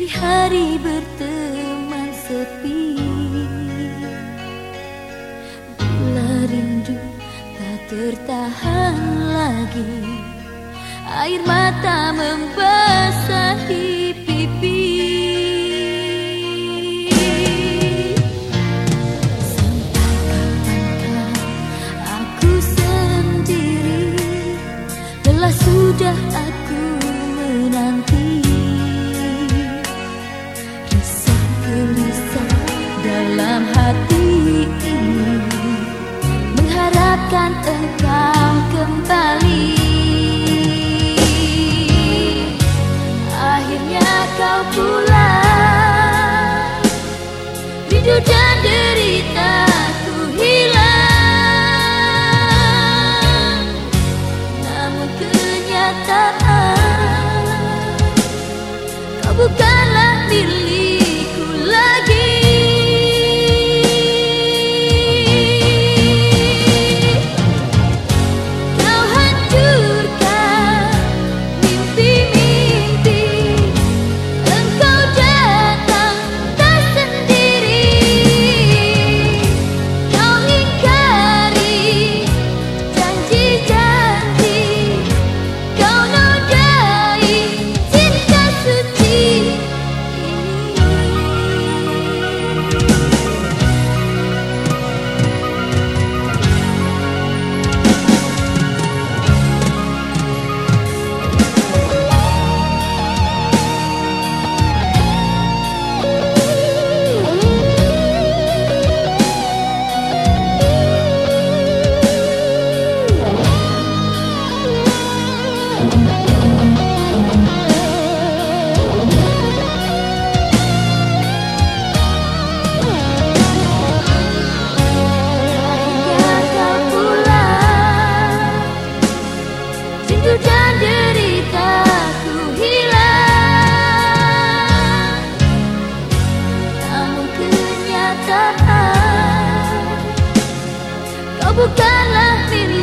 Hari-hari berteman sepi. Bila rindu tak tertahan lagi Air mata membara hati ini mengharapkan engkau kembali. Akhirnya kau pulang. Rindu dan derita hilang. Namun kenyataan kau bukanlah milik Kau bukanlah milik